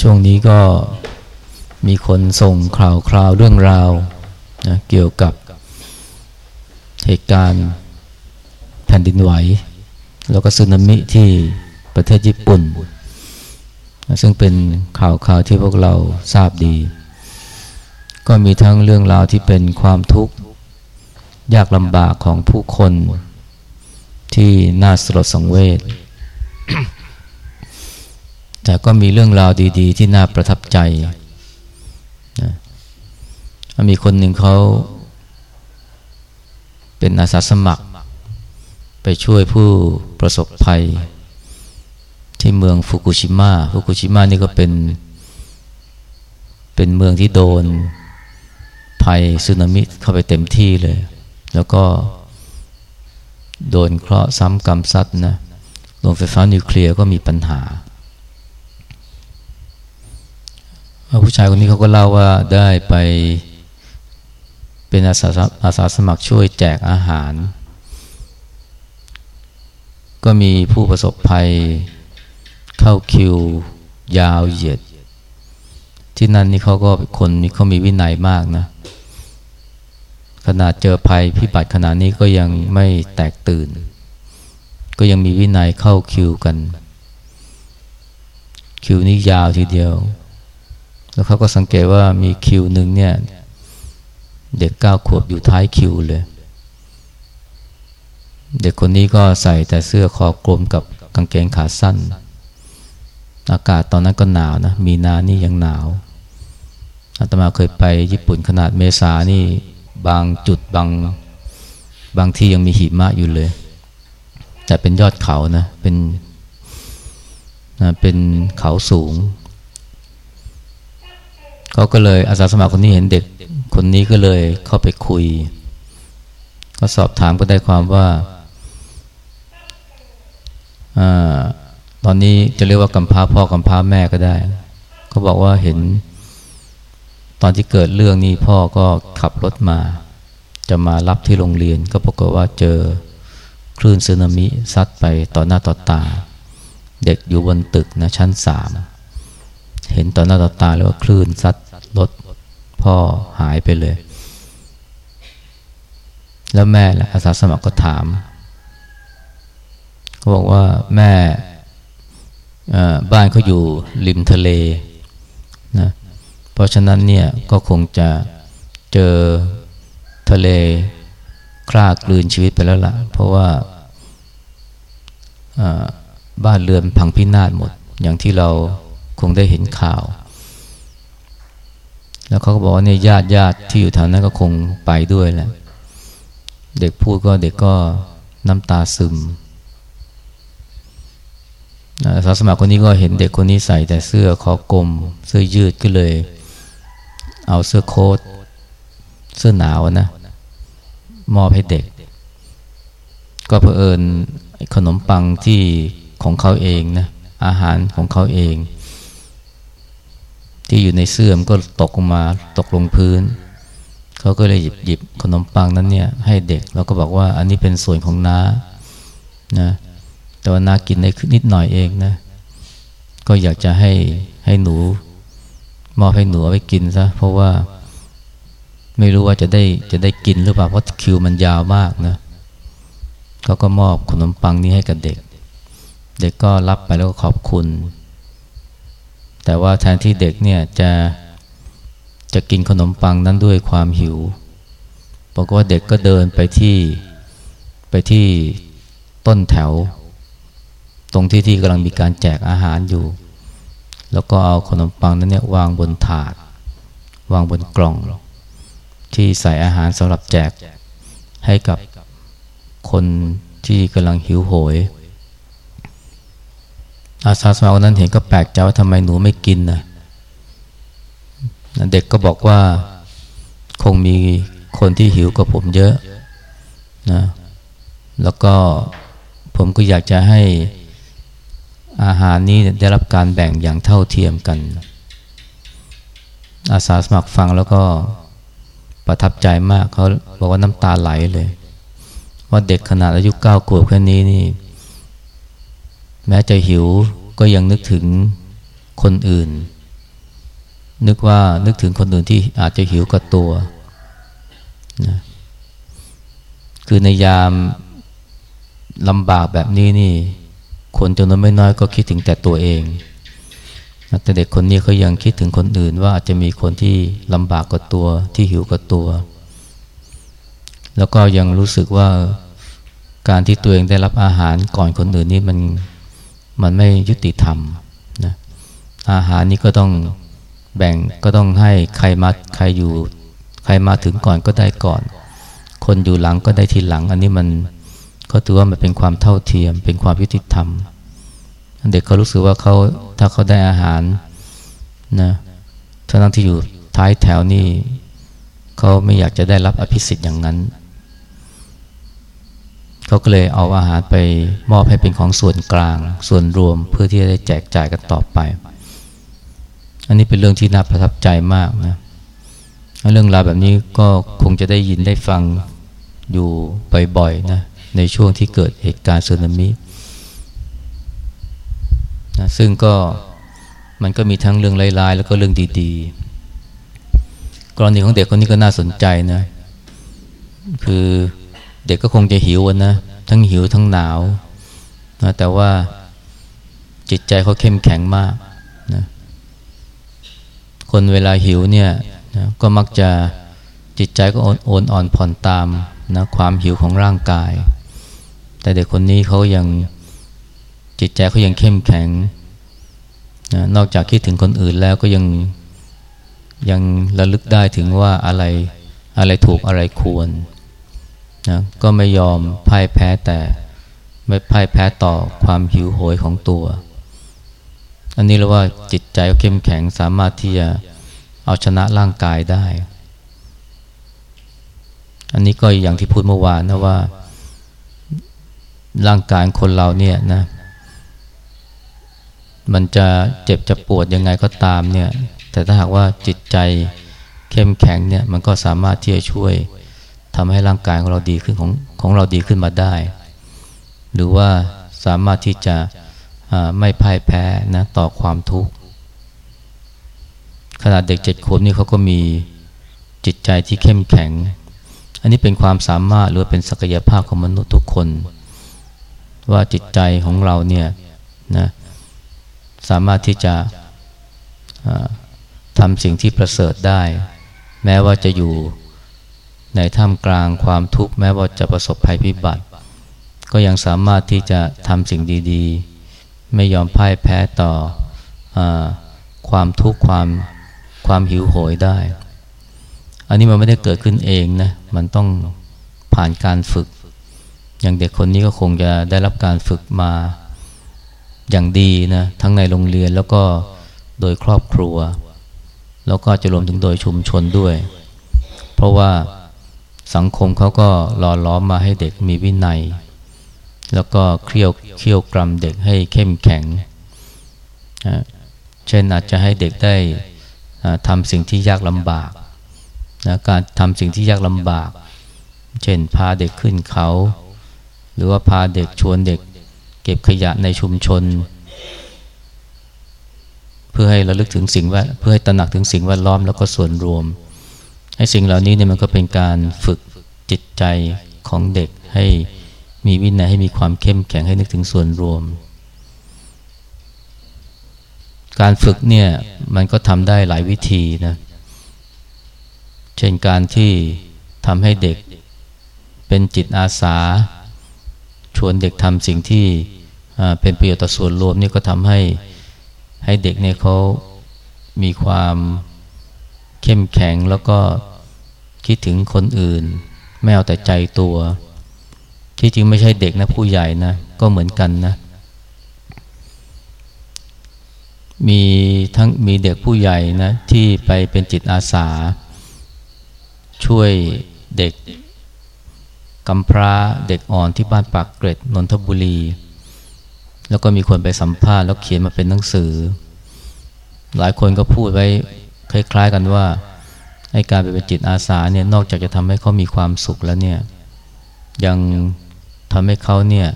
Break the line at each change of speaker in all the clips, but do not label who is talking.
ช่วงนี้ก็มีคนส่งข่าวคราวเรื่องราวนะเกี่ยวกับเหตุการณ์แผ่นดินไหว แล้วก็สึนามิที่ประเทศญี่ปุ่น ซึ่งเป็นข่าวข่าวที่พวกเราทราบดี ก็มีทั้งเรื่องราวที่เป็นความทุกข์ ยากลำบากของผู้คนที่น่าสลดสังเวช แต่ก็มีเรื่องราวดี ๆ ที่น่าประทับใจนะมีคนหนึ่งเขาเป็นอาสาสมัคร ไปช่วยผู้ประสบภัย ที่เมืองฟุกุชิมะฟุกุชิมะนี่ก็เป็นเป็นเมืองที่โดนภัยสึนามิเข้าไปเต็มที่เลย แล้วก็โดนเคราะห์ซ้ำกรรมซัดนะโรงไฟฟ้านิวเคลียร์ก็มีปัญหา ผู้ชายคนนี้เขาก็เล่าว่าได้ไปเป็นอาสาอาสาสมัครช่วยแจกอาหาร ก็มีผู้ประสบภัยเข้าคิวยาวเหยียด ที่นั่นนี่เขาก็คนมีเขามีวินัยมากนะ ขนาดเจอภัยพิบัติขนาดนี้ก็ยังไม่แตกตื่น ก็ยังมีวินัยเข้าคิวกัน คิวนี้ยาวทีเดียว แล้วเขาก็สังเกตว่ามีคิวหนึ่งเนี่ย เด็กเก้าขวบอยู่ท้ายคิวเลย เด็กคนนี้ก็ใส่แต่เสื้อคอกลมกับกางเกงขาสั้น อากาศตอนนั้นก็หนาวนะ มีนานี่ยังหนาวอาตมาเคยไปญี่ปุ่นขนาดเมษานี่บางจุดบางบางที่ยังมีหิมะอยู่เลย แต่เป็นยอดเขานะ เป็นนะเป็นเขาสูง เขาก็เลยอาสาสมัครคนนี้เห็นเด็ก คนนี้ก็เลยเข้าไปคุย ก็สอบถามก็ได้ความว่าอตอนนี้จะเรียกว่ากำพร้าพ่อกำพร้าแม่ก็ได้เขาบอกว่าเห็น ตอนที่เกิดเรื่องนี้พ่อก็ขับรถมา จะมารับที่โรงเรียน ก็ปรากฏว่าเจอคลื่นสึนามิซัดไปต่อหน้าต่อตา เด็กอยู่บนตึกนะชั้นสามเห็นต่อหน้าต่อตาเลยว่าคลื่นซัด รถพ่อหายไปเลย แล้วแม่แหละอาสาสมัครก็ถามเขาบอกว่าแม่บ้านเขาอยู่ริมทะเลนะเพราะฉะนั้นเนี่ยก็คงจะเจอทะเลคลากลืนชีวิตไปแล้วละ่ะ เพราะว่าบ้านเรือนพังพินาศหมด อย่างที่เราคงได้เห็นข่าว แล้วเขาก็บอกว่าเนี่ยญาติญาติที่อยู่แถวนั้นก็คงไปด้วยแหละ เด็กพูดก็เด็กก็น้ำตาซึมสาสมัครคนนี้ก็เห็นเด็กคนนี้ใส่แต่เสื้อคอกลม เสื้อยืดก็เลย เอาเสื้อโค้ทเสื้อหนาวนะ มอบให้เด็ก ก็เผอิญขนมปังที่ของเขาเองนะอาหารของเขาเอง ที่อยู่ในเสื้อมก็ตกลงมาตกลงพื้น เขาก็เลยหยิบหยิบขนมปังนั้นเนี่ยให้เด็กแล้วก็บอกว่าอันนี้เป็นส่วนของน้านะแต่ว่าน้ากินได้นิดหน่อยเองนะก็อยากจะให้ให้หนูมอบให้หนูเอาไปกินซะเพราะว่าไม่รู้ว่าจะได้จะได้กินหรือเปล่าเพราะคิวมันยาวมากนะเขาก็มอบขนมปังนี้ให้กับเด็ก เด็กก็รับไปแล้วก็ขอบคุณ แต่ว่าแทนที่เด็กเนี่ยจะจะกินขนมปังนั้นด้วยความหิวบอกว่าเด็กก็เดินไปที่ไปที่ต้นแถว ตรงที่ที่กำลังมีการแจกอาหารอยู่ แล้วก็เอาขนมปังนั้นเนี่ยวางบนถาด วางบนกล่อง ที่ใส่อาหารสำหรับแจกให้กับคนที่กำลังหิวโหย อาสาสมัครนั้นเห็นก็แปลกใจว่าทำไมหนูไม่กินนะเด็กก็บอกว่าคงมีคนที่หิวกว่าผมเยอะนะแล้วก็ผมก็อยากจะให้อาหารนี้ได้รับการแบ่งอย่างเท่าเทียมกัน อาสาสมัครฟังแล้วก็ประทับใจมากเขาบอกว่าน้ำตาไหลเลย ว่าเด็กขนาดอายุเก้าขวบแค่นี้นี่ แม้จะหิวก็ยังนึกถึงคนอื่น นึกว่านึกถึงคนอื่นที่อาจจะหิวกับตัวนะคือในยามลำบากแบบนี้นี่ คนจำนวนไม่น้อยก็คิดถึงแต่ตัวเองแต่เด็กคนนี้เขายังคิดถึงคนอื่นว่าอาจจะมีคนที่ลำบากกว่าตัวที่หิวกว่าตัว แล้วก็ยังรู้สึกว่าการที่ตัวเองได้รับอาหารก่อนคนอื่นนี่มัน มันไม่ยุติธรรมนะอาหารนี้ก็ต้องแบ่งก็ต้องให้ใครมาใครอยู่ ใครมาถึงก่อนก็ได้ก่อน คนอยู่หลังก็ได้ทีหลัง อันนี้มันก็ถือว่ามันเป็นความเท่าเทียม เป็นความยุติธรรม เด็กเขารู้สึกว่าเขาถ้าเขาได้อาหารนะทั้งที่อยู่ท้ายแถวนี่เขาไม่อยากจะได้รับอภิสิทธิ์อย่างนั้น เขาก็เลยเอาอาหารไปมอบให้เป็นของส่วนกลาง ส่วนรวมเพื่อที่จะได้แจกจ่ายกันต่อไป อันนี้เป็นเรื่องที่น่าประทับใจมากนะเรื่องราวแบบนี้ก็คงจะได้ยินได้ฟังอยู่บ่อยๆนะในช่วงที่เกิดเหตุการณ์สึนามินะซึ่งก็มันก็มีทั้งเรื่องร้ายๆ แล้วก็เรื่องดีๆ กรณีของเด็กคนนี้ก็น่าสนใจนะ คือ เด็กก็คงจะหิวนะ ทั้งหิวทั้งหนาวนะแต่ว่าจิตใจเขาเข้มแข็งมากนะคนเวลาหิวเนี่ยนะก็มักจะจิตใจก็โอนอ่อนผ่อนตามนะความหิวของร่างกาย แต่เด็กคนนี้เขายังจิตใจเขายังเข้มแข็งนะนอกจากคิดถึงคนอื่นแล้วก็ยังยังระลึกได้ถึงว่าอะไรอะไรถูกอะไรควร นะก็ไม่ยอมพ่ายแพ้แต่ไม่พ่ายแพ้ต่อความหิวโหยของตัว อันนี้เรียกว่าจิตใจเข้มแข็งสามารถที่จะเอาชนะร่างกายได้ อันนี้ก็อย่างที่พูดเมื่อวานนะว่า ร่างกายคนเราเนี่ยนะมันจะเจ็บจะปวดยังไงก็ตามเนี่ย แต่ถ้าหากว่าจิตใจเข้มแข็งเนี่ย มันก็สามารถที่จะช่วย ทำให้ร่างกายของเราดีขึ้นของของเราดีขึ้นมาได้ หรือว่าสามารถที่จะไม่พ่ายแพ้นะต่อความทุกข์ขนาดเด็กเจ็ดขวบนี่เขาก็มีจิตใจที่เข้มแข็ง อันนี้เป็นความสามารถหรือเป็นศักยภาพของมนุษย์ทุกคน ว่าจิตใจของเราเนี่ยนะสามารถที่จะทำสิ่งที่ประเสริฐได้ แม้ว่าจะอยู่ ในท่ามกลางความทุกข์แม้ว่าจะประสบภัยพิบัติ ก็ยังสามารถที่จะทำสิ่งดีๆ ไม่ยอมพ่ายแพ้ต่ออความทุกข์ความความหิวโหยได้ อันนี้มันไม่ได้เกิดขึ้นเองนะ มันต้องผ่านการฝึก อย่างเด็กคนนี้ก็คงจะได้รับการฝึกมาอย่างดีนะ ทั้งในโรงเรียนแล้วก็โดยครอบครัว แล้วก็จะรวมถึงโดยชุมชนด้วย เพราะว่า สังคมเขาก็หล่อล้อมมาให้เด็กมีวินัย แล้วก็เคี่ยวเคี่ยวกรำเด็กให้เข้มแข็ง เช่นอาจจะให้เด็กได้ทำสิ่งที่ยากลำบากนะการทำสิ่งที่ยากลำบาก เช่นพาเด็กขึ้นเขา หรือว่าพาเด็กชวนเด็ก เก็บขยะในชุมชน เพื่อให้ระลึกถึงสิ่งแวดเพื่อให้ตระหนักถึงสิ่งแวดล้อมแล้วก็ส่วนรวม ไอ้สิ่งเหล่านี้เนี่ยมันก็เป็นการฝึกจิตใจของเด็กให้มีวินัยให้มีความเข้มแข็งให้นึกถึงส่วนรวม การฝึกเนี่ยมันก็ทำได้หลายวิธีนะ เช่นการที่ทำให้เด็กเป็นจิตอาสา ชวนเด็กทำสิ่งที่เป็นประโยชน์ต่อส่วนรวมนี่ก็ทำให้ให้เด็กเนี่ยเขามีความ เข้มแข็งแล้วก็คิดถึงคนอื่น ไม่เอาแต่ใจตัว ที่จริงไม่ใช่เด็กนะผู้ใหญ่นะ ก็เหมือนกันนะ มีทั้งมีเด็กผู้ใหญ่นะ ที่ไปเป็นจิตอาสา ช่วยเด็กกำพร้าเด็กอ่อนที่บ้านปากเกร็ดนนทบุรี แล้วก็มีคนไปสัมภาษณ์แล้วเขียนมาเป็นหนังสือ หลายคนก็พูดไว้ คล้ายๆกันว่าไอ้การไปเป็นจิตอาสาเนี่ยนอกจากจะทำให้เขามีความสุขแล้วเนี่ยยังทำให้เขาเนี่ย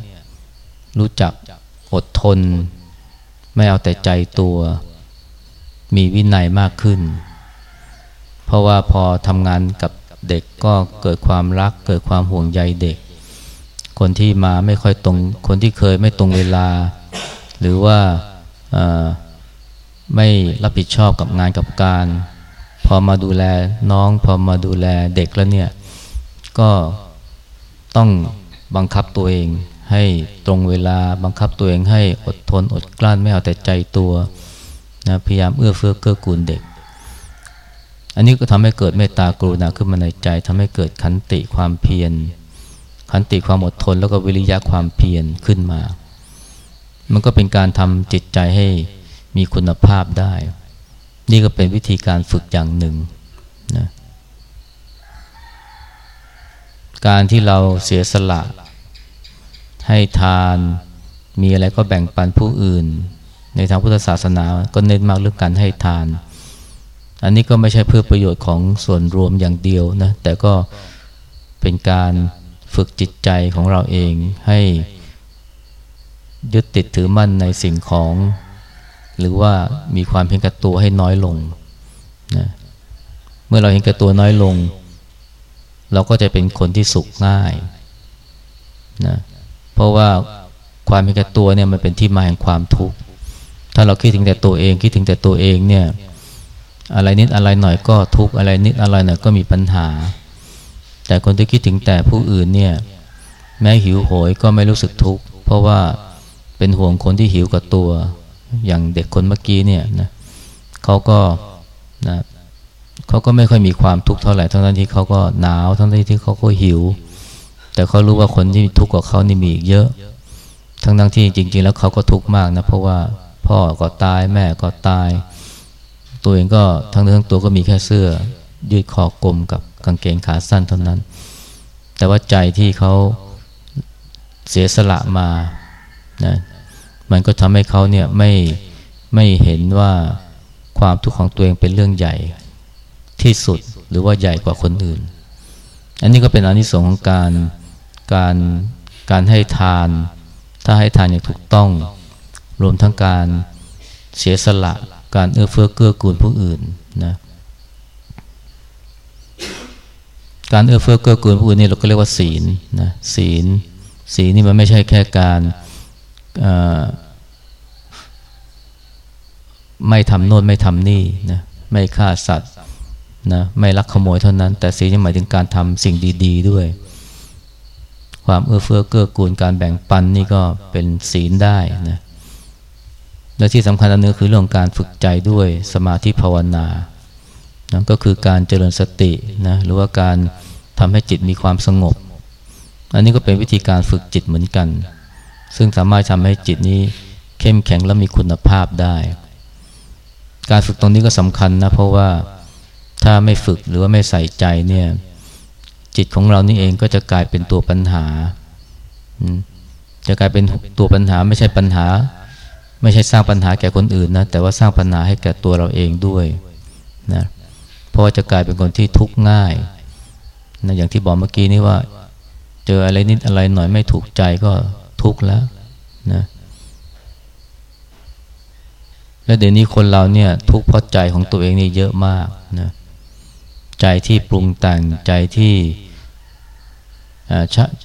รู้จักอดทน ไม่เอาแต่ใจตัว มีวินัยมากขึ้น เพราะว่าพอทำงานกับเด็กก็เกิดความรัก เกิดความห่วงใยเด็ก คนที่มาไม่ค่อยตรง คนที่เคยไม่ตรงเวลา หรือว่า ไม่รับผิดชอบกับงานกับการ พอมาดูแลน้อง พอมาดูแลเด็กแล้วเนี่ย ก็ต้องบังคับตัวเอง ให้ตรงเวลาบังคับตัวเองให้อดทนอดกลั้นไม่เอาแต่ใจตัวนะพยายามเอื้อเฟื้อเกื้อกูลเด็ก อันนี้ก็ทำให้เกิดเมตตากรุณาขึ้นมาในใจทำให้เกิดขันติความเพียรขันติความอดทนแล้วก็วิริยะความเพียรขึ้นมา มันก็เป็นการทำจิตใจให้ มีคุณภาพได้ นี่ก็เป็นวิธีการฝึกอย่างหนึ่งนะการที่เราเสียสละ ให้ทานมีอะไรก็แบ่งปันผู้อื่น ในทางพุทธศาสนาก็เน้นมากเรื่องการให้ทาน อันนี้ก็ไม่ใช่เพื่อประโยชน์ของส่วนรวมอย่างเดียวนะแต่ก็เป็นการฝึกจิตใจของเราเองให้ยึดติดถือมั่นในสิ่งของ หรือว่ามีความเพียงแก่ตัวให้น้อยลงนะเมื่อเราเห็นแก่ตัวน้อยลง เราก็จะเป็นคนที่สุขง่ายนะเพราะว่าความเป็นแก่ตัวเนี่ยมันเป็นที่มาแห่งความทุกข์ถ้าเราคิดถึงแต่ตัวเองคิดถึงแต่ตัวเองเนี่ยอะไรนิดอะไรหน่อยก็ทุกข์อะไรนิดอะไรหน่อยก็มีปัญหา แต่คนที่คิดถึงแต่ผู้อื่นเนี่ยแม้หิวโหยก็ไม่รู้สึกทุกข์เพราะว่าเป็นห่วงคนที่หิวกับตัว อย่างเด็กคนเมื่อกี้เนี่ยนะเขาก็นะเขาก็ไม่ค่อยมีความทุกข์เท่าไหร่ทั้งนั้นที่เขาก็หนาวทั้งนั้นที่เขาก็หิว แต่เขารู้ว่าคนที่ทุกข์กว่าเขานี่มีอีกเยอะ ทั้งทั้งที่จริง ๆ แล้วเขาก็ทุกข์มากนะเพราะว่าพ่อก็ตายแม่ก็ตาย ตัวเองก็ทั้งเนื้อทั้งตัวก็มีแค่เสื้อ ยืดคอกลมกับกางเกงขาสั้นเท่านั้น แต่ว่าใจที่เขาเสียสละมานะ มันก็ทำให้เขาเนี่ยไม่ไม่เห็นว่าความทุกข์ของตัวเองเป็นเรื่องใหญ่ที่สุดหรือว่าใหญ่กว่าคนอื่น อันนี้ก็เป็นอนิสงส์ของการการการให้ทาน ถ้าให้ทานอย่างถูกต้อง รวมทั้งการเสียสละ การเอื้อเฟื้อเกื้อกูลผู้อื่นนะการเอื้อเฟื้อเกื้อกูลผู้อื่นนี่เราก็เรียกว่าศีลนะศีลศีลนี่มันไม่ใช่แค่การ ไม่ทำโน่นไม่ทำนี่นะไม่ฆ่าสัตว์นะไม่ลักขโมยเท่านั้น แต่ศีลหมายถึงการทำสิ่งดี ๆ ด้วย ความเอื้อเฟื้อเกื้อกูลการแบ่งปันนี่ก็เป็นศีลได้นะและที่สำคัญอันนึงคือเรื่องการฝึกใจด้วยสมาธิภาวนานะก็คือการเจริญสตินะหรือว่าการทำให้จิตมีความสงบ อันนี้ก็เป็นวิธีการฝึกจิตเหมือนกัน ซึ่งสามารถทำให้จิตนี้เข้มแข็งและมีคุณภาพได้ การฝึกตรงนี้ก็สำคัญนะ เพราะว่าถ้าไม่ฝึกหรือว่าไม่ใส่ใจเนี่ย จิตของเรานี่เองก็จะกลายเป็นตัวปัญหา จะกลายเป็นตัวปัญหาไม่ใช่ปัญหา ไม่ใช่สร้างปัญหาแก่คนอื่นนะ แต่ว่าสร้างปัญหาให้แก่ตัวเราเองด้วยนะเพราะจะกลายเป็นคนที่ทุกข์ง่ายนะอย่างที่บอกเมื่อกี้นี้ว่า เจออะไรนิดอะไรหน่อยไม่ถูกใจก็ ทุกข์แล้วนะและเดี๋ยวนี้คนเราเนี่ย ทุกข์เพราะใจของตัวเองนี่เยอะมากนะใจที่ปรุงแต่งใจที่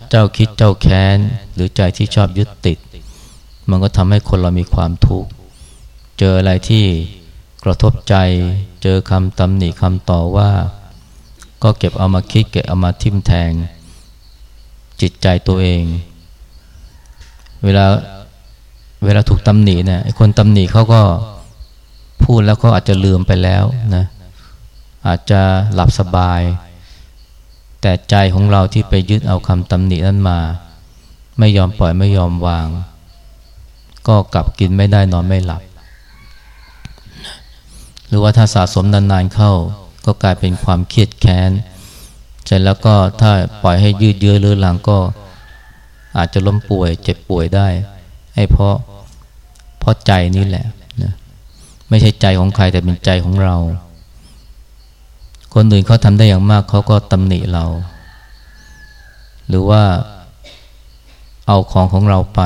เจ้าคิดเจ้าแค้น หรือใจที่ชอบยึดติด มันก็ทำให้คนเรามีความทุกข์ เจออะไรที่กระทบใจ เจอคำตำหนิคำต่อว่า ก็เก็บเอามาคิดเก็บเอามาทิมแทง จิตใจตัวเอง เวลาเวลาถูกตำหนิเนี่ยคนตำหนิเขาก็พูดแล้วเขาอาจจะลืมไปแล้วนะอาจจะหลับสบาย แต่ใจของเราที่ไปยึดเอาคำตำหนินั้นมา ไม่ยอมปล่อยไม่ยอมวาง ก็กลับกินไม่ได้นอนไม่หลับ หรือว่าถ้าสะสมนานๆเข้า ก็กลายเป็นความเครียดแค้นเสร็จแล้วก็ถ้าปล่อยให้ยืดเยื้อหรือหลังก็ อาจจะล้มป่วยเจ็บป่วยได้ให้เพราะเพราะใจนี่แหละนะไม่ใช่ใจของใครแต่เป็นใจของเรา คนอื่นเขาทำได้อย่างมากเขาก็ตำหนิเรา หรือว่าเอาของของเราไป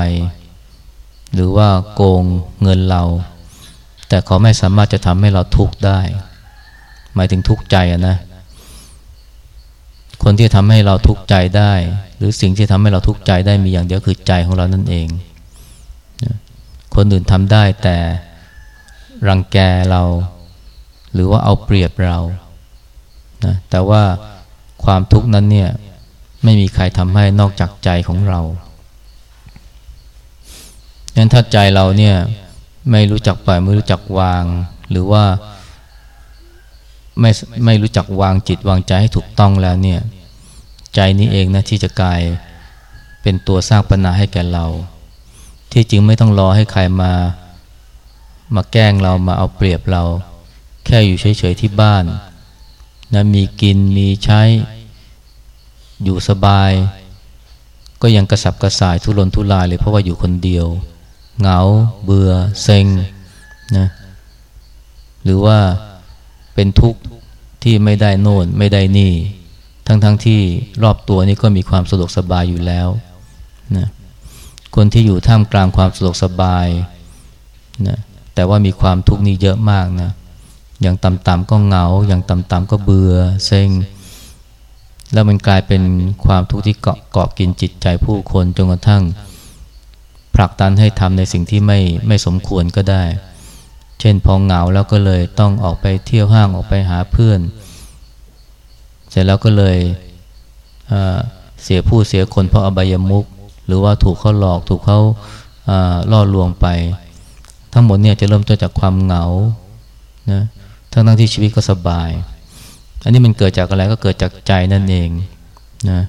หรือว่าโกงเงินเรา แต่เขาไม่สามารถจะทำให้เราทุกข์ได้ หมายถึงทุกข์ใจนะคนที่ทำให้เราทุกข์ใจได้ รือสิ่งที่ทำให้เราทุกข์ใจได้มีอย่างเดียวคือใจของเรานั่นเอง คนอื่นทำได้แต่รังแกเรา หรือว่าเอาเปรียบเรานะแต่ว่าความทุกข์นั้นเนี่ยไม่มีใครทำให้นอกจากใจของเรางั้นถ้าใจเราเนี่ยไม่รู้จักปล่อยไม่รู้จักวาง หรือว่าไม่ไม่รู้จักวางจิตวางใจให้ถูกต้องแล้วเนี่ย ใจนี้เองนะที่จะกลายเป็นตัวสร้างปัญหาให้แก่เรา ที่จริงไม่ต้องรอให้ใครมา มาแกล้งเรามาเอาเปรียบเรา แค่อยู่เฉยๆที่บ้านนะมีกินมีใช้ อยู่สบาย ก็ยังกระสับกระส่ายทุรนทุรายเลยเพราะว่าอยู่คนเดียว เหงา เบื่อ เซ็งนะหรือว่าเป็นทุกข์ที่ไม่ได้โน่นไม่ได้นี่ ทั้งๆทที่รอบตัวนี้ก็มีความสะดวกสบายอยู่แล้วนะคนที่อยู่ท่ามกลางความสะดวกสบายนะแต่ว่ามีความทุกข์นี้เยอะมากนะอย่างต่ำๆก็เหงา อย่างต่ำๆก็เบื่อเซ็ง แล้วมันกลายเป็นความทุกข์ที่เกาะเกาะกินจิตใจผู้คนจนกระทั่งผลักดันให้ทำในสิ่งที่ไม่ไม่สมควรก็ได้ เช่นพอเหงาแล้วก็เลยต้องออกไปเที่ยวห้างออกไปหาเพื่อน เสร็จแล้วก็เลยเสียผู้เสียคนเพราะอบายมุกหรือว่าถูกเขาหลอกถูกเขาล่อลวงไป ทั้งหมดเนี่ยจะเริ่มต้นจากความเหงานะทั้งทั้งที่ชีวิตก็สบาย อันนี้มันเกิดจากอะไรก็เกิดจากใจนั่นเองนะ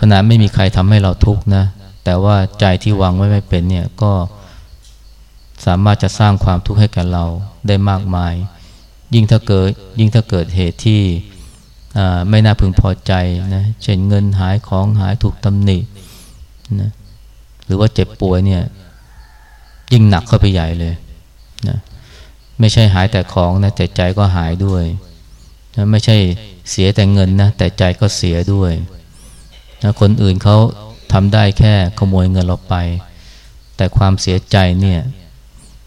ขณะไม่มีใครทำให้เราทุกข์นะ แต่ว่าใจที่วางไว้ไม่เป็นเนี่ยก็สามารถจะสร้างความทุกข์ให้กับเราได้มากมาย ยิ่งถ้าเกิดยิ่งถ้าเกิดเหตุที่ ไม่น่าพึงพอใจนะเช่นเงินหายของหายถูกตำหนินะหรือว่าเจ็บป่วยเนี่ยยิ่งหนักเข้าไปใหญ่เลยนะไม่ใช่หายแต่ของนะแต่ใจก็หายด้วยนะไม่ใช่เสียแต่เงินนะแต่ใจก็เสียด้วยนะคนอื่นเขาทำได้แค่ขโมยเงินเราไป แต่ความเสียใจเนี่ย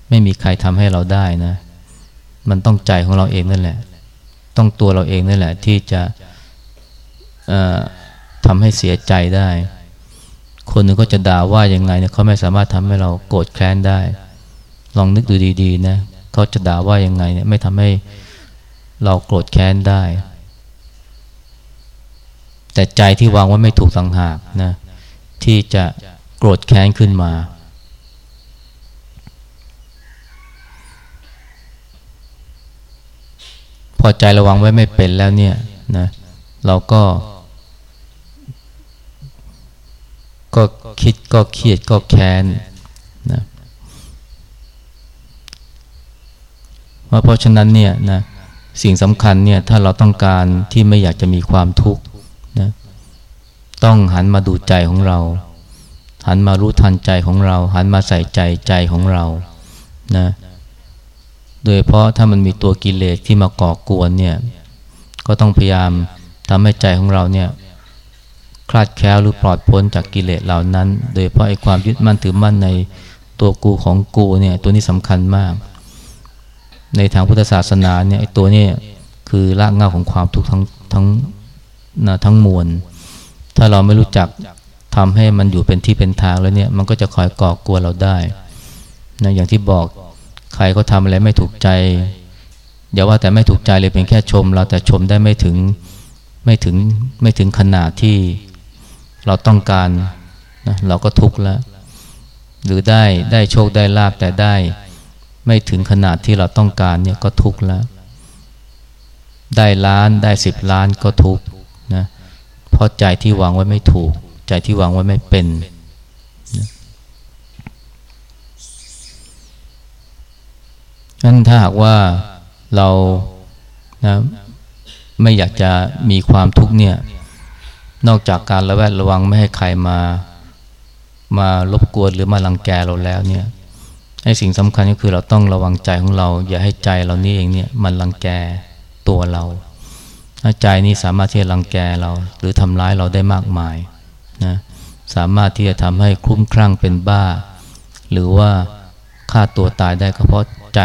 ไม่มีใครทำให้เราได้นะ มันต้องใจของเราเองนั่นแหละ ต้องตัวเราเองนั่แหละที่จะทำให้เสียใจได้ คนหนึ่งก็จะด่าว่ายังไงเนี่ยเขาไม่สามารถทำให้เราโกรธแค้นได้ ลองนึกดูดีๆนะเขาจะด่าว่ายังไงเนี่ยไม่ทำให้เราโกรธแค้นได้ แต่ใจที่วางว่าไม่ถูกสังหากนะที่จะโกรธแค้นขึ้นมา พอใจระวังไว้ไม่เป็นแล้วเนี่ยนะเราก็ ก็คิดก็เครียดก็แค้นนะเพราะฉะนั้นเนี่ยนะสิ่งสำคัญเนี่ยถ้าเราต้องการที่ไม่อยากจะมีความทุกข์นะต้องหันมาดูใจของเรา หันมารู้ทันใจของเรา หันมาใส่ใจใจของเรานะ โดยเพราะถ้ามันมีตัวกิเลสที่มาก่อกวนเนี่ยก็ต้องพยายามทำให้ใจของเราเนี่ยคลาดแคล้วหรือปลอดพ้นจากกิเลสเหล่านั้น โดยเพราะไอ้ความยึดมั่นถือมั่นในตัวกูของกูเนี่ยตัวนี้สำคัญมาก ในทางพุทธศาสนาเนี่ยไอ้ตัวนี้คือรากเหง้าของความทุกข์ทั้งทั้งนะทั้งมวล ถ้าเราไม่รู้จักทำให้มันอยู่เป็นที่เป็นทางแล้วเนี่ยมันก็จะคอยก่อกวนเราได้นะอย่างที่บอก ใครก็ทำอะไรไม่ถูกใจอย่าว่าแต่ไม่ถูกใจเลยเป็นแค่ชม เราแต่ชมได้ไม่ถึงไม่ถึงไม่ถึงขนาดที่เราต้องการนะเราก็ทุกข์แล้ว หรือได้ได้โชคได้ลาบแต่ได้ไม่ถึงขนาดที่เราต้องการเนี่ยก็ทุกข์แล้ว ได้ล้านได้สิบล้านก็ทุกข์นะเพราะใจที่วางไว้ไม่ถูก ใจที่วางไว้ไม่เป็น นั้นถ้าหากว่าเรานะไม่อยากจะมีความทุกข์เนี่ย นอกจากการระแวดระวังไม่ให้ใครมา มารบกวนหรือมาลังแกเราแล้วเนี่ยให้สิ่งสำคัญก็คือเราต้องระวังใจของเรา อย่าให้ใจเรานี่เองเนี่ยมันลังแกตัวเราใจนี้สามารถที่จะรังแกเรา หรือทำร้ายเราได้มากมายนะสามารถที่จะทำให้คลุ้มคลั่งเป็นบ้า หรือว่าฆ่าตัวตายได้ก็เพราะ ใจ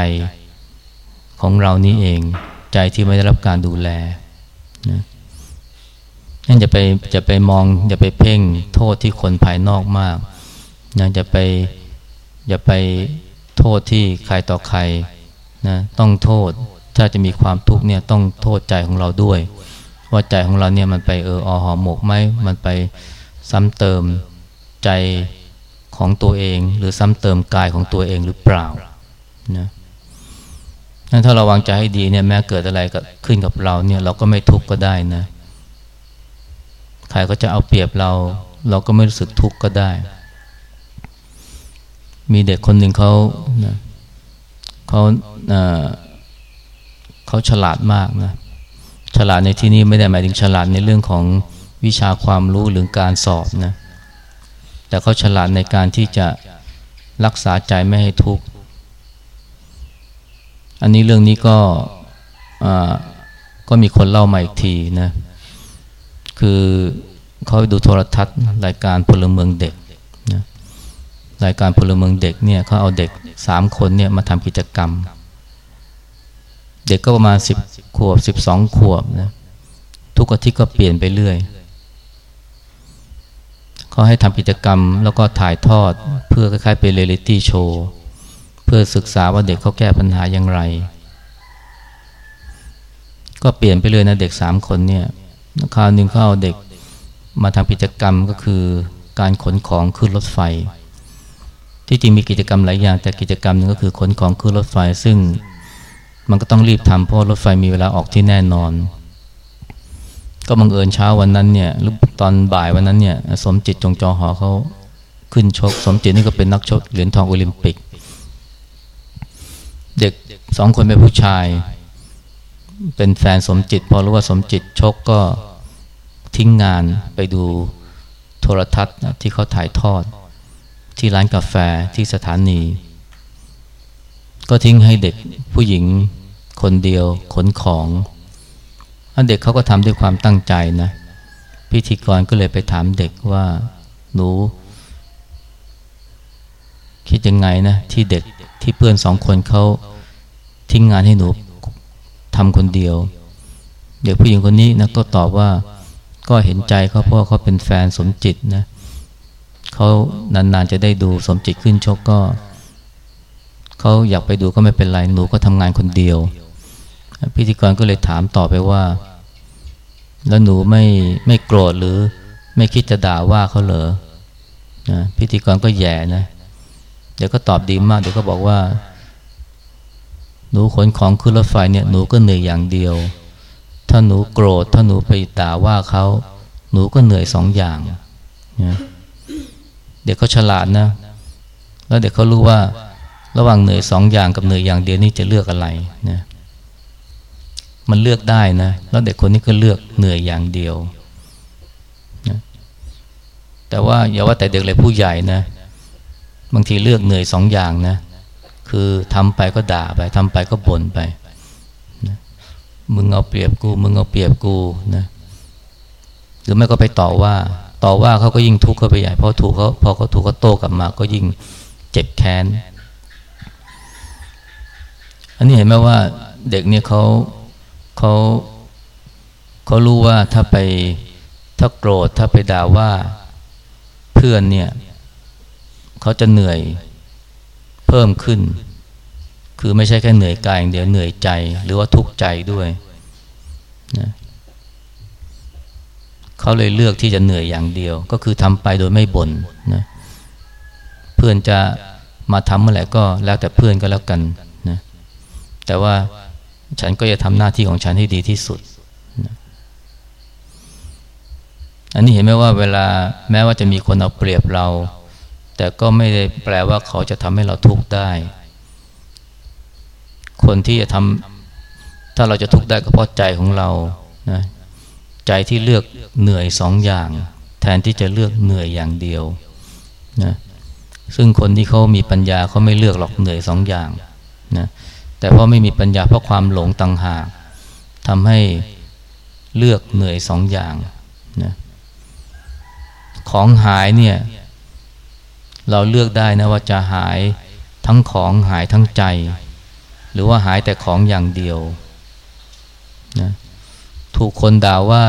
ของเรานี้เอง ใจที่ไม่ได้รับการดูแลนะนั่นจะไปจะไปมองอย่าไปเพ่งโทษที่คนภายนอกมากนะจะไปอย่าไปโทษที่ใครต่อใครนะต้องโทษถ้าจะมีความทุกข์เนี่ยต้องโทษใจของเราด้วย ว่าใจของเราเนี่ยมันไปเอออหอหมกไหมมันไปซ้ำเติมใจของตัวเอง หรือซ้ำเติมกายของตัวเองหรือเปล่านะ นั้นถ้าเราวางใจให้ดีเนี่ยแม้เกิดอะไรก็ขึ้นกับเราเนี่ยเราก็ไม่ทุกข์ก็ได้นะ ใครก็จะเอาเปรียบเรา เราก็ไม่รู้สึกทุกข์ก็ได้ มีเด็กคนหนึ่งเขาเขาเขาฉลาดมากนะฉลาดในที่นี้ไม่ได้หมายถึงฉลาดในเรื่องของวิชาความรู้หรือการสอบนะแต่เขาฉลาดในการที่จะรักษาใจไม่ให้ทุกข์ อันนี้เรื่องนี้ก็ก็มีคนเล่ามาอีกทีนะคือเขาดูโทรทัศน์รายการพลเมืองเด็กนะรายการพลเมืองเด็กเนี่ยเขาเอาเด็กสามคนเนี่ยมาทำกิจกรรม เด็กก็ประมาณสิบขวบสิบสองขวบนะทุกอาทิตย์ก็เปลี่ยนไปเรื่อยเขาให้ทำกิจกรรมแล้วก็ถ่ายทอดเพื่อคล้ายๆเป็น reality show เพื่อศึกษาว่าเด็กเขาแก้ปัญหาอย่างไร ก็เปลี่ยนไปเลยนะเด็กสามคนเนี่ยคราวหนึ่งเขาเอาเด็กมาทำกิจกรรมก็คือการขนของขึ้นรถไฟ ที่จริงมีกิจกรรมหลายอย่าง แต่กิจกรรมนึงก็คือขนของขึ้นรถไฟ ซึ่งมันก็ต้องรีบทำเพราะรถไฟมีเวลาออกที่แน่นอน ก็บังเอิญเช้าวันนั้นเนี่ยหรือตอนบ่ายวันนั้นเนี่ย สมจิตจงจอหอเขาขึ้นชก สมจิตนี่ก็เป็นนักชกเหรียญทองโอลิมปิก เด็กสองคนเป็นผู้ชาย เป็นแฟนสมจิต พอรู้ว่าสมจิตชกก็ทิ้งงานไปดูโทรทัศน์ที่เขาถ่ายทอด ที่ร้านกาแฟที่สถานี ก็ทิ้งให้เด็กผู้หญิงคนเดียวขนของอันเด็กเขาก็ทำด้วยความตั้งใจนะพิธีกรก็เลยไปถามเด็กว่าหนูคิดยังไงนะที่เด็ก ที่เพื่อนสองคนเขาทิ้งงานให้หนูทำคนเดียว เด็กผู้หญิงคนนี้นะก็ตอบว่าก็เห็นใจเขาเพราะเขาเป็นแฟนสมจิตนะเขานานๆจะได้ดูสมจิตขึ้นชกก็เขาอยากไปดูก็ไม่เป็นไรหนูก็ทำงานคนเดียว พิธีกรก็เลยถามต่อไปว่า แล้วหนูไม่ไม่โกรธหรือไม่คิดจะด่าว่าเขาเหรอนะพิธีกรก็แย่นะ เดี๋ยวก็ตอบดีมาก เดี๋ยวก็บอกว่า หนูขนของขึ้นรถไฟเนี่ยหนูก็เหนื่อยอย่างเดียว ถ้าหนูโกรธ ถ้าหนูไปด่าว่าเขาหนูก็เหนื่อยสองอย่างนะเด็กเขาฉลาดนะ แล้วเด็กเขารู้ว่า ระหว่างเหนื่อยสองอย่างกับเหนื่อยอย่างเดียวนี่จะเลือกอะไรนะมันเลือกได้นะ แล้วเด็กคนนี้ก็เลือกเหนื่อยอย่างเดียวนะแต่ว่าอย่าว่าแต่เด็กเลยผู้ใหญ่นะ บางทีเลือกเหนื่อยสองอย่างนะ คือทำไปก็ด่าไปทำไปก็บ่นไปนะมึงเอาเปรียบกู มึงเอาเปรียบกูนะหรือไม่ก็ไปต่อว่า ต่อว่าเขาก็ยิ่งทุกข์เข้าไปใหญ่เพราะถูกเขาพอเขาถูกเขาโต้กลับมา ก็ยิ่งเจ็บแค้นอันนี้เห็นไหมว่าเด็กเนี่ยเขาเขาเขารู้ว่าถ้าไปถ้าโกรธถ้าไปด่าว่าเพื่อนเนี่ย เขาจะเหนื่อยเพิ่มขึ้น คือไม่ใช่แค่เหนื่อยกายอย่างเดียวเหนื่อยใจ หรือว่าทุกข์ใจด้วยนะเขาเลยเลือกที่จะเหนื่อยอย่างเดียว ก็คือทำไปโดยไม่บน่นนะเพื่อนจะมาทำเมื่อไหร่ก็แล้วแต่เพื่อนก็แล้วกันนะแต่ว่าฉันก็จะทำหน้าที่ของฉันให้ดีที่สุดอันนี้เห็นไหมว่าเวลาแม้ว่าจะมีคนเอาเปรียบเรา แต่ก็ไม่ได้แปลว่าเขาจะทำให้เราทุกข์ได้ คนที่จะทำถ้าเราจะทุกข์ได้ก็เพราะใจของเรานะใจที่เลือกเหนื่อยสองอย่าง แทนที่จะเลือกเหนื่อยอย่างเดียวนะซึ่งคนที่เขามีปัญญาเขาไม่เลือกหรอกเหนื่อยสองอย่างนะแต่เพราะไม่มีปัญญาเพราะความหลงต่างหากทำให้เลือกเหนื่อยสองอย่างนะของหายเนี่ย เราเลือกได้นะว่าจะหายทั้งของหายทั้งใจ หรือว่าหายแต่ของอย่างเดียวนะถูกคนด่าว่า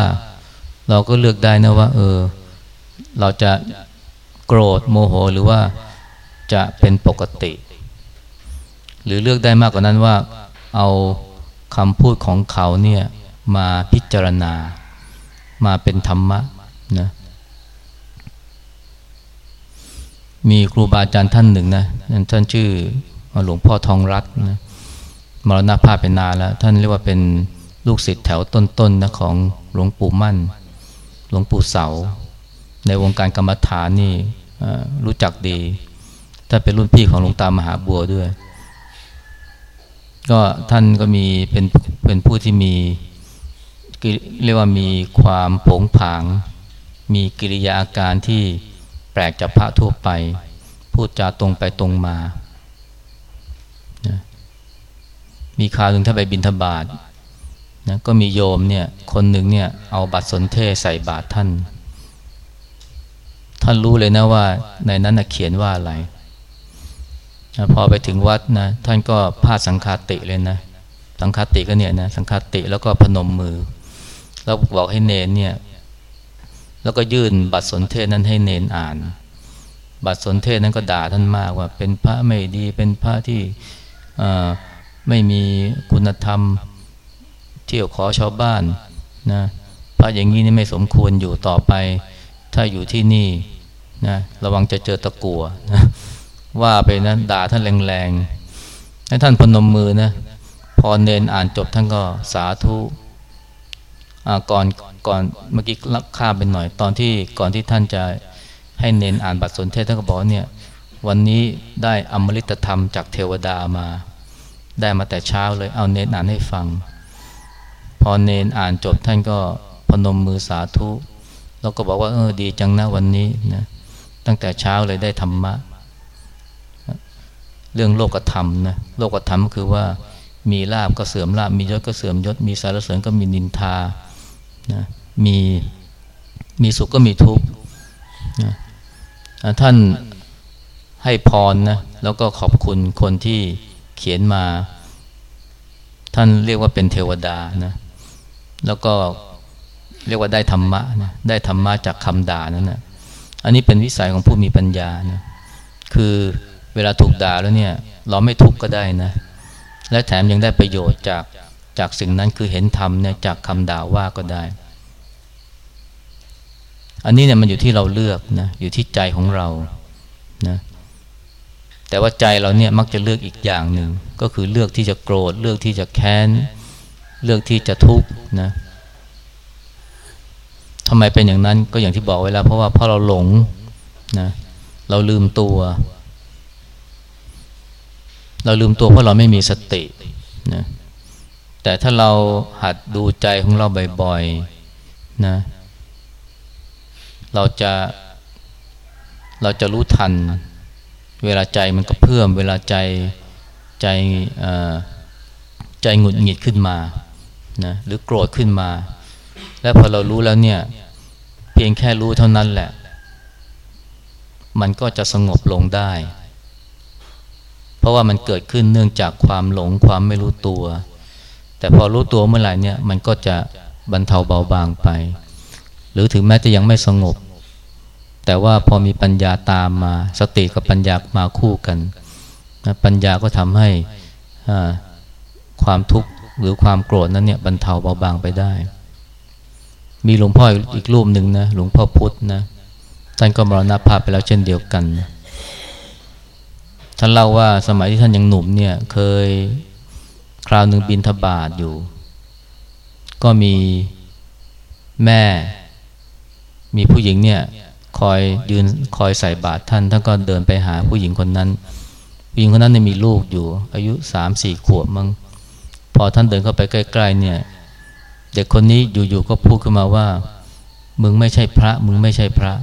เราก็เลือกได้นะว่า เออ เราจะโกรธโมโหหรือว่าจะเป็นปกติ หรือเลือกได้มากกว่านั้นว่า เอาคำพูดของเขาเนี่ยมาพิจารณา มาเป็นธรรมะนะ มีครูบาอาจารย์ท่านหนึ่งนะท่านชื่อหลวงพ่อทองรัตน์นะมรณภาพเป็นนานแล้ว ท่านเรียกว่าเป็นลูกศิษย์แถวต้นๆนนะของหลวงปู่มั่น หลวงปู่เสา ในวงการกรรมฐานนี่รู้จักดีถ้าเป็นรุ่นพี่ของหลวงตามหาบัวด้วย ก็ท่านก็มีเป็นเป็นผู้ที่มีเรียกว่ามีความผงผาง มีกิริยาอาการที่ ลกจากพระทั่วไป พูดจาตรงไปตรงมามีคราวหนึ่งถ้าไปบินทบาทนะก็มีโยมเนี่ยคนหนึ่งเนี่ยเอาบัตรสนเทศใส่บาตรท่าน ท่านรู้เลยนะว่าในนั้นนะเขียนว่าอะไรนะพอไปถึงวัดนะท่านก็พาดสังฆาติเลยนะสังฆาติก็เนี่ยนะสังฆาติแล้วก็พนมมือ แล้วบอกให้เนนเนี่ย แล้วก็ยื่นบัตรสนเทศนั้นให้เนนอ่าน บัตรสนเทศนั้นก็ด่าท่านมากว่า เป็นพระไม่ดีเป็นพระที่ไม่มีคุณธรรม เที่ยวขอชาวบ้านนะพระอย่างนี้นี่ไม่สมควรอยู่ต่อไป ถ้าอยู่ที่นี่นะระวังจะเจอตะกัวนะว่าไปนะด่าท่านแรงๆให้ท่านพนมมือนะพอเนนอ่านจบท่านก็สาธุก่อน ก่อนเมื่อกี้ลักข้าไปหน่อยตอนที่ก่อนที่ท่านจะให้เน้นอ่านบัตรสนเทศท่านก็บอกเนี่ยวันนี้ได้อมฤตธรรมจากเทวดามา ได้มาแต่เช้าเลยเอาเน้นอ่านให้ฟัง พอเน้นอ่านจบท่านก็พนมมือสาธุ แล้วก็บอกว่าเออดีจังนะวันนี้นะตั้งแต่เช้าเลยได้ธรรมะ เรื่องโลกธรรมนะโลกธรรมก็คือว่ามีลาบก็เสื่อมลาบมียศก็เสื่อมยศมีสารเสริญก็มีนินทา นะมีมีสุขก็มีทุกข์นะท่านให้พรนะแล้วก็ขอบคุณคนที่เขียนมา ท่านเรียกว่าเป็นเทวดานะแล้วก็เรียกว่าได้ธรรมะนะได้ธรรมะจากคำด่านั้นนะอันนี้เป็นวิสัยของผู้มีปัญญานะคือเวลาถูกด่าแล้วเนี่ย เราไม่ทุกข์ก็ได้นะ และแถมยังได้ประโยชน์จาก จากสิ่งนั้นคือเห็นธรรมเนี่ยจากคำด่าว่าก็ได้ อันนี้เนี่ยมันอยู่ที่เราเลือกนะอยู่ที่ใจของเรานะแต่ว่าใจเราเนี่ยมักจะเลือกอีกอย่างหนึ่ง ก็คือเลือกที่จะโกรธ เลือกที่จะแค้น เลือกที่จะทุกข์นะทำไมเป็นอย่างนั้นก็อย่างที่บอกไว้แล้ว เพราะว่าพราะเราหลงนะเราลืมตัว เราลืมตัวเพราะเราไม่มีสตินะ แต่ถ้าเราหัดดูใจของเราบ่อยๆนะ เราจะเราจะรู้ทัน เวลาใจมันก็เพิ่ม เวลาใจใจใจหงุดหงิดขึ้นมานะหรือโกรธขึ้นมา และพอเรารู้แล้วเนี่ย เพียงแค่รู้เท่านั้นแหละ มันก็จะสงบลงได้ เพราะว่ามันเกิดขึ้นเนื่องจากความหลงความไม่รู้ตัว แต่พอรู้ตัวเมื่อไหร่เนี่ยมันก็จะบรรเทาเบาบางไป หรือถึงแม้จะยังไม่สงบ แต่ว่าพอมีปัญญาตามมา สติกับปัญญามาคู่กัน ปัญญาก็ทำให้ความทุกข์หรือความโกรธนั้นเนี่ยบรรเทาเบาบางไปได้ มีหลวงพ่ออีกรูปหนึ่งนะหลวงพ่อพุธนะท่านก็มรณภาพไปแล้วเช่นเดียวกัน ท่านเล่าว่าสมัยที่ท่านยังหนุ่มเนี่ยเคย คราวหนึ่งบินทบาทอยู่ ก็มีแม่ มีผู้หญิงเนี่ยคอยยืนคอยใส่บาตรท่าน ท่านก็เดินไปหาผู้หญิงคนนั้น ผู้หญิงคนนั้นเนี่ยมีลูกอยู่ อายุสามสี่ขวบมั้งพอท่านเดินเข้าไปใกล้ ๆ เนี่ย เด็กคนนี้อยู่ๆก็พูดขึ้นมาว่า มึงไม่ใช่พระ มึงไม่ใช่พระ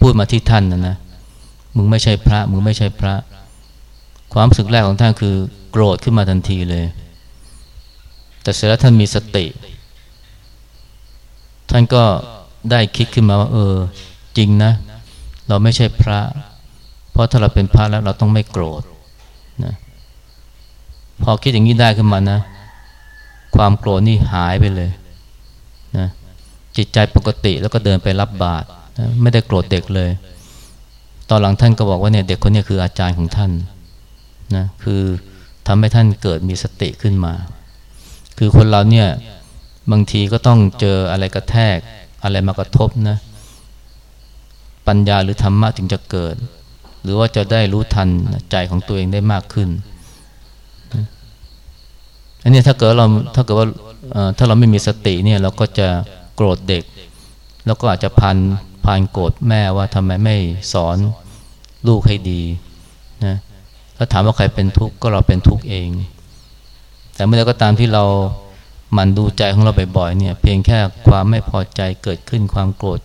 พูดมาที่ท่านนะนะมึงไม่ใช่พระ มึงไม่ใช่พระ ความรู้สึกแรกของท่านคือโกรธขึ้นมาทันทีเลย แต่เสร็จแล้วท่านมีสติ ท่านก็ได้คิดขึ้นมาว่า เออ จริงนะ เราไม่ใช่พระ เพราะถ้าเราเป็นพระแล้วเราต้องไม่โกรธนะพอคิดอย่างนี้ได้ขึ้นมานะ ความโกรธนี่หายไปเลยนะจิตใจปกติแล้วก็เดินไปรับบาตรนะไม่ได้โกรธเด็กเลย ตอนหลังท่านก็บอกว่าเนี่ยเด็กคนนี้คืออาจารย์ของท่าน นะคือทำให้ท่านเกิดมีสติขึ้นมา คือคนเราเนี่ยบางทีก็ต้องเจออะไรกระแทกอะไรมากระทบนะ ปัญญาหรือธรรมะจึงจะเกิด หรือว่าจะได้รู้ทันใจของตัวเองได้มากขึ้นอันนี้ถ้าเกิดเราถ้าเกิดว่าถ้าเราไม่มีสติเนี่ยเราก็จะโกรธเด็ก แล้วก็อาจจะพันพันโกรธแม่ว่าทำไมไม่สอนลูกให้ดีนะ ถ้าถามว่าใครเป็นทุกข์ก็เราเป็นทุกข์เอง แต่เมื่อใดก็ตามที่เรามันดูใจของเราบ่อยๆเนี่ย เพียงแค่ความไม่พอใจเกิดขึ้นความโกรธ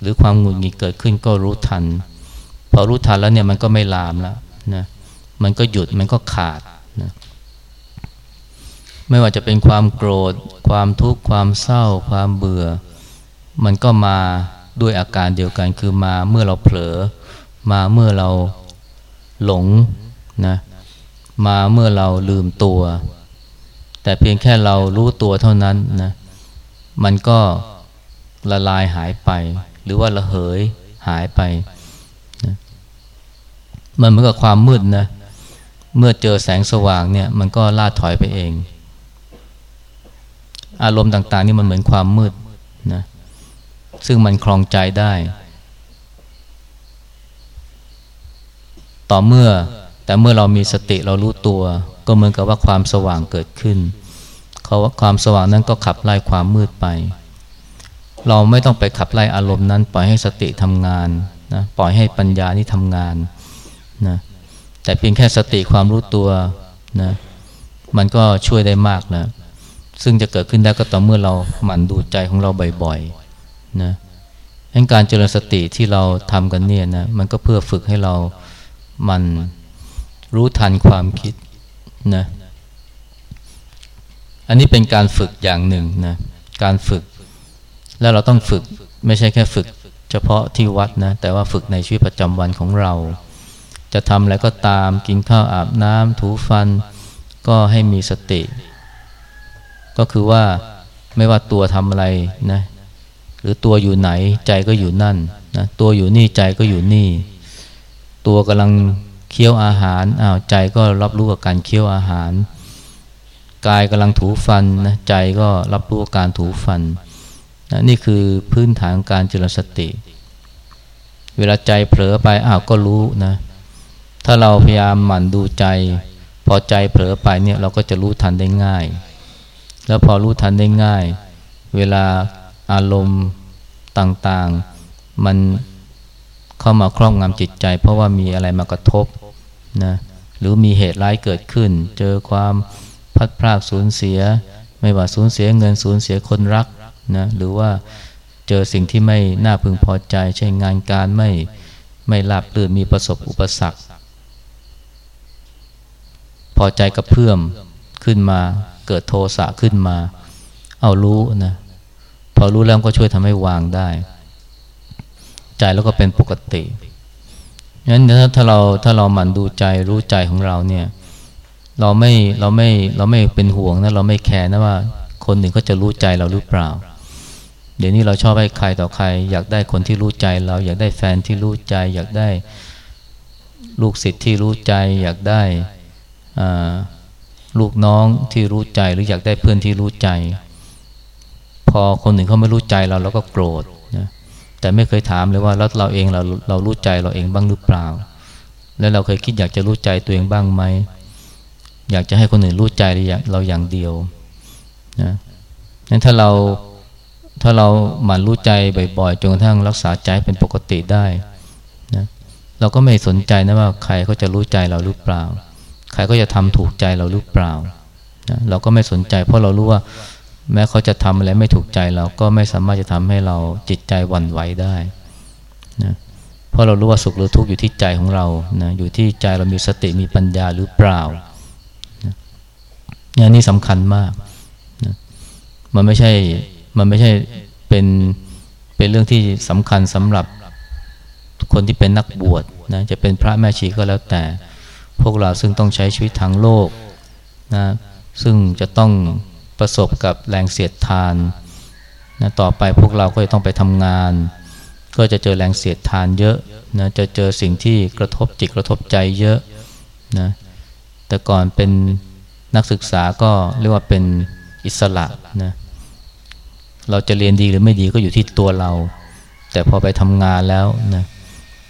หรือความหงุดหงิดเกิดขึ้นก็รู้ทัน พอรู้ทันแล้วเนี่ยมันก็ไม่ลามแล้วนะมันก็หยุดมันก็ขาดนะไม่ว่าจะเป็นความโกรธ ความทุกข์ความเศร้า ความเบื่อ มันก็มาด้วยอาการเดียวกันคือมาเมื่อเราเผลอมาเมื่อเรา หลงนะมาเมื่อเราลืมตัว แต่เพียงแค่เรารู้ตัวเท่านั้นนะมันก็ละลายหายไป หรือว่าระเหยหายไปนะมันเหมือนกับความมืดนะเมื่อเจอแสงสว่างเนี่ยมันก็ล่าถอยไปเอง อารมณ์ต่าง ๆ นี่มันเหมือนความมืดนะซึ่งมันคลองใจได้ ต่อเมื่อแต่เมื่อเรามีสติเรารู้ตัว ก็เหมือนกับว่าความสว่างเกิดขึ้นเขาว่าความสว่างนั้นก็ขับไล่ความมืดไป เราไม่ต้องไปขับไล่อารมณ์นั้น ปล่อยให้สติทำงานนะปล่อยให้ปัญญานี่ทำงานนะแต่เพียงแค่สติความรู้ตัวนะมันก็ช่วยได้มากนะซึ่งจะเกิดขึ้นได้ก็ต่อเมื่อเราหมั่นดูใจของเราบ่อยๆนะการเจริญสติที่เราทำกันเนี่ยนะมันก็เพื่อฝึกให้เรา มันรู้ทันความคิดนะอันนี้เป็นการฝึกอย่างหนึ่งนะการฝึก แล้วเราต้องฝึกไม่ใช่แค่ฝึก เฉพาะที่วัดนะแต่ว่าฝึกในชีวิตประจำวันของเรา จะทำอะไรก็ตามกินข้าวอาบน้ำถูฟัน ก็ให้มีสติ ก็คือว่าไม่ว่าตัวทำอะไรนะหรือตัวอยู่ไหนใจก็อยู่นั่นนะตัวอยู่นี่ใจก็อยู่นี่ ตัวกำลังเคี้ยวอาหารอ้าวใจก็รับรู้กับการเคี้ยวอาหาร กายกำลังถูฟันนะใจก็รับรู้กับการถูฟันนะนี่คือพื้นฐานการเจริญสติ เวลาใจเผลอไปอ้าวก็รู้นะถ้าเราพยายามหมั่นดูใจ พอใจเผลอไปเนี่ยเราก็จะรู้ทันได้ง่าย แล้วพอรู้ทันได้ง่าย เวลาอารมณ์ต่างๆ มัน เข้ามาครอบงำจิตใจ เพราะว่ามีอะไรมากระทบนะหรือมีเหตุร้ายเกิดขึ้น เจอความพัดพรากสูญเสีย ไม่ว่าสูญเสียเงินสูญเสียคนรักนะหรือว่าเจอสิ่งที่ไม่น่าพึงพอใจเช่งานการไม่ไม่หลับลื่นมีประสบอุปสรรค พอใจกระเพื่อมขึ้นมาเกิดโทสะขึ้นมา เอารู้นะพอรู้แล้วก็ช่วยทำให้วางได้ ใจแล้วก็เป็นปกติงั้นถ้าเราถ้าเราหมั่นดูใจรู้ใจของเราเนี่ยเราไม่เราไม่เราไม่เป็นห่วงนะเราไม่แคร์นะว่าคนหนึ่งเขาจะรู้ใจเราหรือเปล่า เดี๋ยวนี้เราชอบให้ใครต่อใคร อยากได้คนที่รู้ใจเรา อยากได้แฟนที่รู้ใจ อยากได้ลูกศิษย์ที่รู้ใจ อยากได้ลูกน้องที่รู้ใจหรืออยากได้เพื่อนที่รู้ใจ พอคนหนึ่งเขาไม่รู้ใจเราเราก็โกรธ แต่ไม่เคยถามเลยว่าแล้วเราเองเราเรารู้ใจเราเองบ้างหรือเปล่า แล้วเราเคยคิดอยากจะรู้ใจตัวเองบ้างไหม อยากจะให้คนอื่นรู้ใจเราอย่างเดียวนะนั้นถ้าเราถ้าเราหมั่นรู้ใจบ่อยๆจนกระทั่งรักษาใจเป็นปกติได้นะเราก็ไม่สนใจนะว่าใครเขาจะรู้ใจเราหรือเปล่า ใครก็จะทำถูกใจเราหรือเปล่านะเราก็ไม่สนใจ เพราะเรารู้ว่า แม้เขาจะทำอะไรไม่ถูกใจเราก็ไม่สามารถจะทำให้เราจิตใจหวั่นไหวได้นะเพราะเรารู้ว่าสุขหรือทุกข์อยู่ที่ใจของเรานะอยู่ที่ใจเรามีสติมีปัญญาหรือเปล่าเนี่ยนี่สำคัญมากนะมันไม่ใช่มันไม่ใช่เป็นเป็นเรื่องที่สำคัญสำหรับคนที่เป็นนักบวชนะจะเป็นพระแม่ชีก็แล้วแต่ พวกเราซึ่งต้องใช้ชีวิตทางโลกนะซึ่งจะต้อง ประสบกับแรงเสียดทานนะต่อไปพวกเราก็จะต้องไปทำงาน ก็จะเจอแรงเสียดทานเยอะนะจะเจอสิ่งที่กระทบจิตกระทบใจเยอะนะแต่ก่อนเป็นนักศึกษาก็เรียกว่าเป็นอิสระนะเราจะเรียนดีหรือไม่ดีก็อยู่ที่ตัวเรา แต่พอไปทำงานแล้วนะ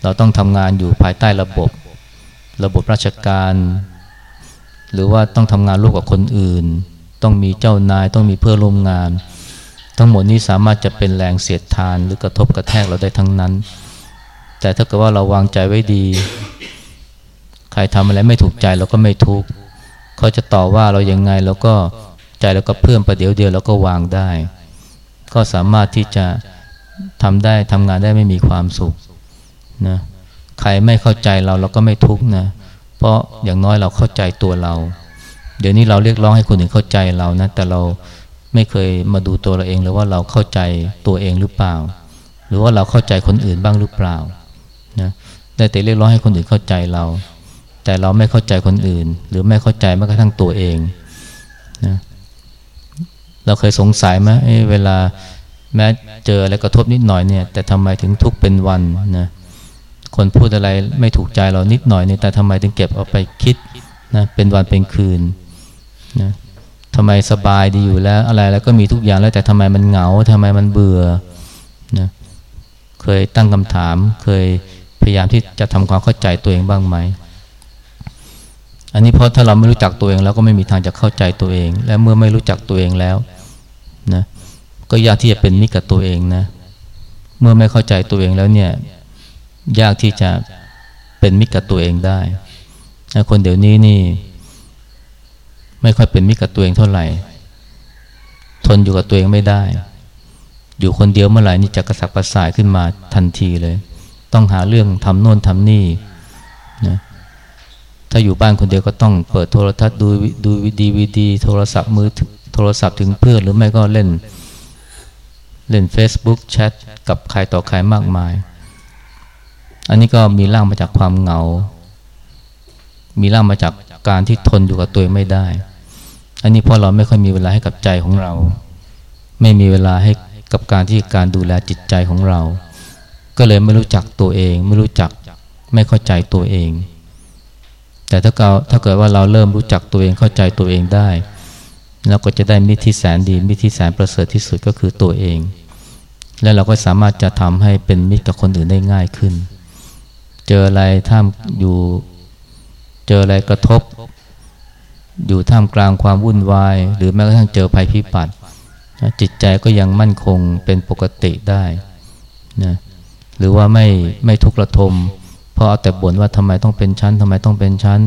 เราต้องทำงานอยู่ภายใต้ระบบ ระบบราชการ หรือว่าต้องทำงานร่วมกับคนอื่น ต้องมีเจ้านายต้องมีเพื่อนร่วมงาน ทั้งหมดนี้สามารถจะเป็นแรงเสียดทานหรือกระทบกระแทกเราได้ทั้งนั้น แต่ถ้าเกิดว่าเราวางใจไว้ดี ใครทำอะไรไม่ถูกใจเราก็ไม่ทุกข์เขาจะต่อว่าเรายังไงเราก็ใจเราก็เพิ่มประเดี๋ยวเดียวเราก็วางได้ ก็สามารถที่จะทำได้ทำงานได้ไม่มีความสุขนะใครไม่เข้าใจเราเราก็ไม่ทุกข์นะเพราะอย่างน้อยเราเข้าใจตัวเรา เดี๋ยวนี้เราเรียกร้องให้คนอื่นเข้าใจเรานะ แต่เราไม่เคยมาดูตัวเราเองเลยว่าเราเข้าใจตัวเองหรือเปล่า หรือว่าเราเข้าใจคนอื่นบ้างหรือเปล่านะได้แต่เรียกร้องให้คนอื่นเข้าใจเรา แต่เราไม่เข้าใจคนอื่น หรือไม่เข้าใจแม้กระทั่งตัวเองนะเราเคยสงสัยไหมเวลาแม้เจออะไรกระทบนิดหน่อยเนี่ย แต่ทำไมถึงทุกเป็นวันนะคนพูดอะไรไม่ถูกใจเรานิดหน่อยเนี่ยแต่ทำไมถึงเก็บเอาไปคิดนะเป็นวันเป็นคืน นะทำไมสบายดีอยู่แล้ว อะไรแล้วก็มีทุกอย่างแล้วแต่ทำไมมันเหงาทำไมมันเบื่อนะเคยตั้งคำถาม เคยพยายามที่จะทำความเข้าใจตัวเองบ้างไหม อันนี้เพราะถ้าเราไม่รู้จักตัวเองแล้วก็ไม่มีทางจะเข้าใจตัวเอง และเมื่อไม่รู้จักตัวเองแล้วนะก็ยากที่จะเป็นมิตรกับตัวเองนะเมื่อไม่เข้าใจตัวเองแล้วเนี่ยยากที่จะเป็นมิตรกับตัวเองได้คนเดี๋ยวนี้นี่ ไม่ค่อยเป็นมิตรกับตัวเองเท่าไหร่ ทนอยู่กับตัวเองไม่ได้ อยู่คนเดียวเมื่อไหร่นี่จะกระสับกระส่ายขึ้นมาทันทีเลย ต้องหาเรื่องทำโน่นทำนี่นะถ้าอยู่บ้านคนเดียวก็ต้องเปิดโทรทัศน์ดูดูดีวีดีโทรศัพท์มือโทรศัพท์ถึงเพื่อนหรือไม่ก็เล่น เล่น Facebook แชทกับใครต่อใครมากมาย อันนี้ก็มีร่างมาจากความเหงา มีร่างมาจากการที่ทนอยู่กับตัวไม่ได้ อันนี้เพราะเราไม่ค่อยมีเวลาให้กับใจของเรา ไม่มีเวลาให้กับการที่การดูแลจิตใจของเรา ก็เลยไม่รู้จักตัวเอง ไม่รู้จักไม่เข้าใจตัวเอง แต่ถ้าเกิดถ้าเกิดว่าเราเริ่มรู้จักตัวเองเข้าใจตัวเองได้เราก็จะได้มิตรที่แสนดีมิตรที่แสนประเสริฐที่สุดก็คือตัวเอง และเราก็สามารถจะทำให้เป็นมิตรกับคนอื่นได้ง่ายขึ้น เจออะไรท่ามอยู่ เจออะไรกระทบ อยู่ท่ามกลางความวุ่นวาย หรือแม้กระทั่งเจอภัยพิบัติจิตใจก็ยังมั่นคงเป็นปกติได้นะหรือว่าไม่ไม่ทุกข์ระทม เพราะเอาแต่บ่นว่าทำไมต้องเป็นชั้นทำไมต้องเป็นชั้น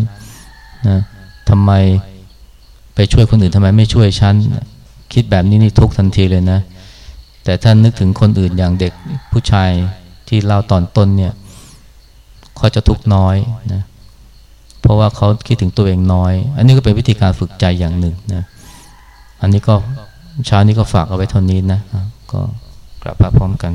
นะทำไมไปช่วยคนอื่นทำไมไม่ช่วยชั้น คิดแบบนี้นี่ทุกทันทีเลยนะ แต่ท่านนึกถึงคนอื่นอย่างเด็กผู้ชายที่เล่าตอนต้นเนี่ยเขาจะทุกน้อยนะ เพราะว่าเขาคิดถึงตัวเองน้อย อันนี้ก็เป็นวิธีการฝึกใจอย่างหนึ่งนะอันนี้ก็เช้านี้ก็ฝากเอาไว้เท่านี้นะก็กลับมาพร้อมกัน